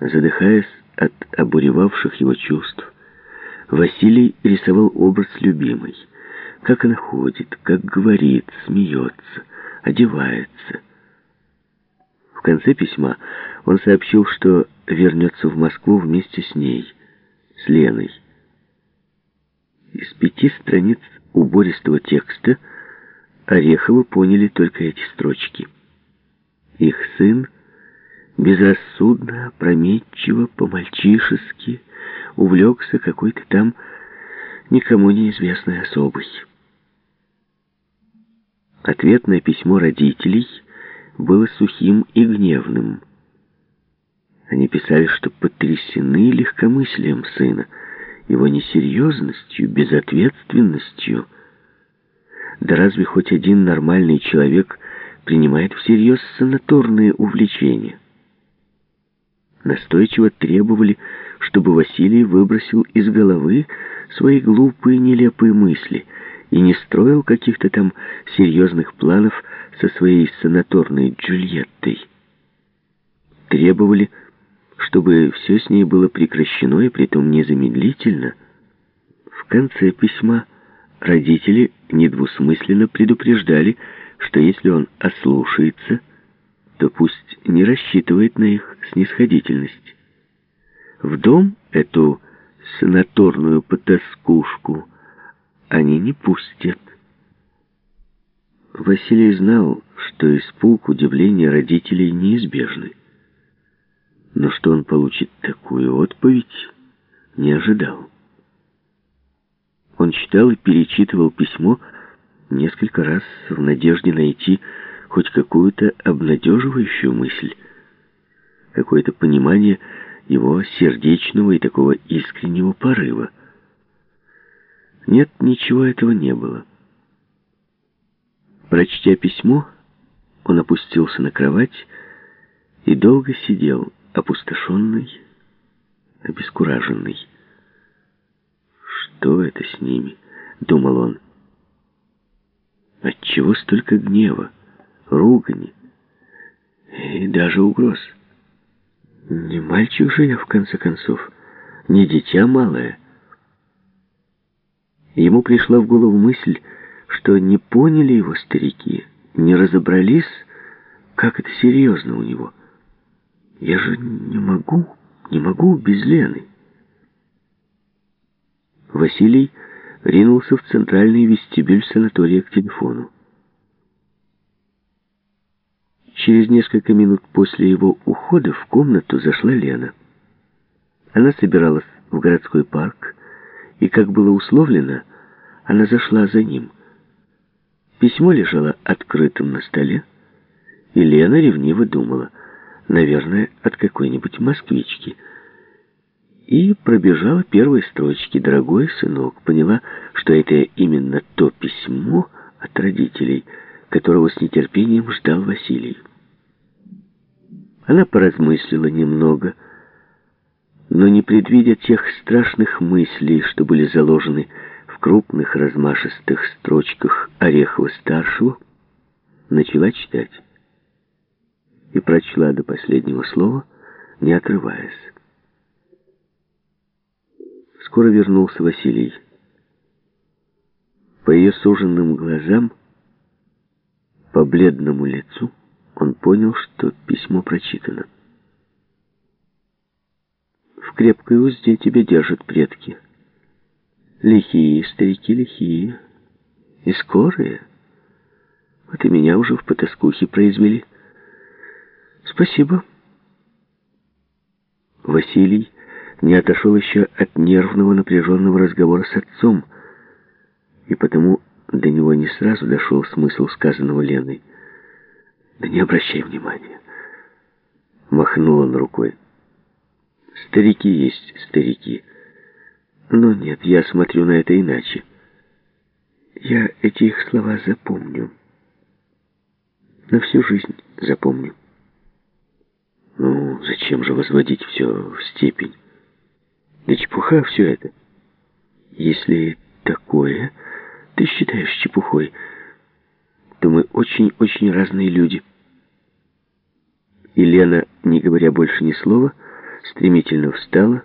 Задыхаясь от обуревавших его чувств, Василий рисовал образ любимой. Как она ходит, как говорит, смеется, одевается. В конце письма он сообщил, что вернется в Москву вместе с ней, с Леной. Из пяти страниц убористого текста Ореховы поняли только эти строчки. Их сын безрассудно, опрометчиво, по-мальчишески увлекся какой-то там никому неизвестной особой. Ответное письмо родителей было сухим и гневным. Они писали, что потрясены легкомыслием сына, его несерьезностью, безответственностью. Да разве хоть один нормальный человек принимает всерьез санаторные увлечения? Настойчиво требовали, чтобы Василий выбросил из головы свои глупые, нелепые мысли и не строил каких-то там серьезных планов со своей санаторной Джульеттой. Требовали, чтобы все с ней было прекращено и притом незамедлительно. В конце письма родители недвусмысленно предупреждали, что если он ослушается, то пусть не рассчитывает на их снисходительность. В дом эту санаторную потаскушку они не пустят. Василий знал, что испуг, удивление родителей неизбежны. Но что он получит такую отповедь, не ожидал. Он читал и перечитывал письмо несколько раз в надежде найти хоть какую-то обнадеживающую мысль, какое-то понимание его сердечного и такого искреннего порыва. Нет, ничего этого не было. Прочтя письмо, он опустился на кровать и долго сидел, опустошенный, обескураженный. «Что это с ними?» — думал он. «Отчего столько гнева, ругани и даже угроз? Не мальчик же я, в конце концов, не дитя малое». Ему пришла в голову мысль, что не поняли его старики, не разобрались, как это серьезно у него — я же не могу, не могу без Лены. Василий ринулся в центральный вестибюль санатория к телефону. Через несколько минут после его ухода в комнату зашла Лена. Она собиралась в городской парк, и, как было условлено, она зашла за ним. Письмо лежало открытым на столе, и Лена ревниво думала — наверное, от какой-нибудь москвички. И пробежала первые строчки «Дорогой сынок», поняла, что это именно то письмо от родителей, которого с нетерпением ждал Василий. Она поразмыслила немного, но не предвидя тех страшных мыслей, что были заложены в крупных размашистых строчках Орехова-старшего, начала читать и прочла до последнего слова, не отрываясь. Скоро вернулся Василий. По ее суженным глазам, по бледному лицу, понял, что письмо прочитано. В крепкой узде тебя держат предки. Лихие старики, лихие. И скорые. Вот и меня уже в потаскухе произвели. «Спасибо». Василий не отошел еще от нервного напряженного разговора с отцом, и потому до него не сразу дошел смысл сказанного Леной. «Да не обращай внимания», — махнул он рукой. «Старики есть старики. Но нет, я смотрю на это иначе. Я эти их слова запомню. На всю жизнь запомню». Ну, зачем же возводить все в степень? Да чепуха все это. Если такое ты считаешь чепухой, очень-очень разные люди. И Лена, не говоря больше ни слова, стремительно встала